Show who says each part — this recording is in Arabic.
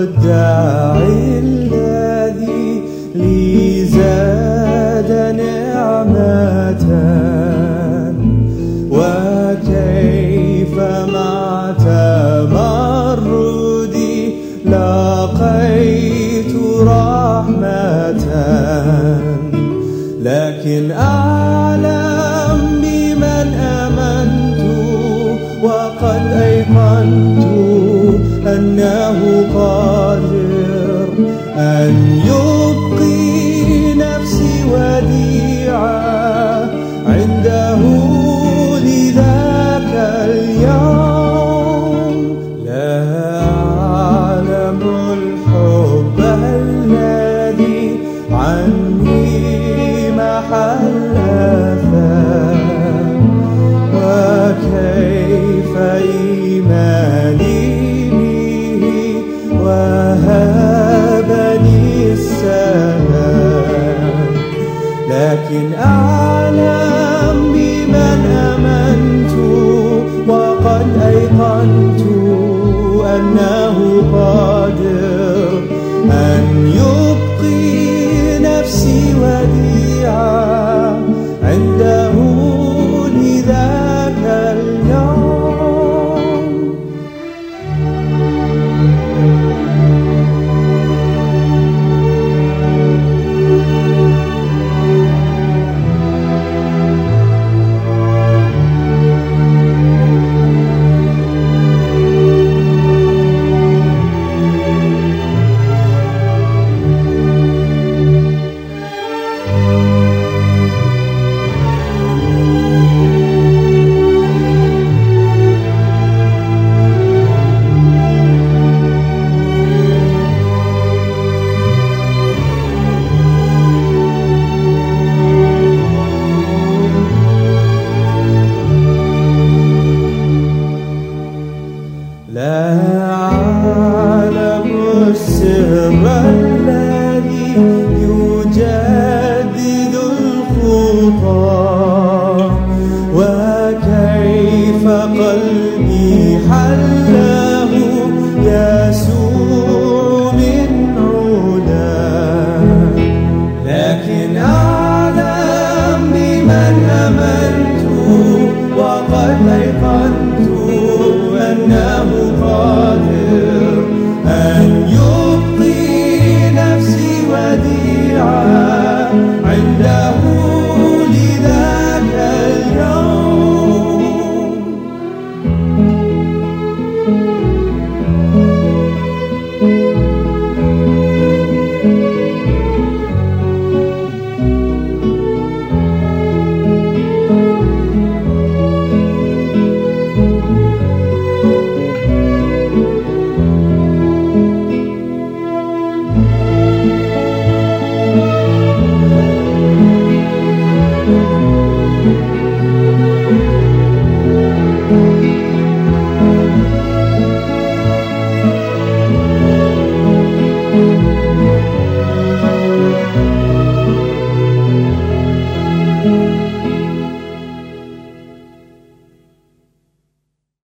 Speaker 1: الداعي الذي لي زاد نعمة. وكيف مع تمردي لقيت رحمة. لكن أعلم بمن آمنت وقد أيقنت أنه you dalam عالم السر الذي يجدد الخطى. وكيف قلبي حله يسوع من علا. لكن أعلم بمن أمنت وقد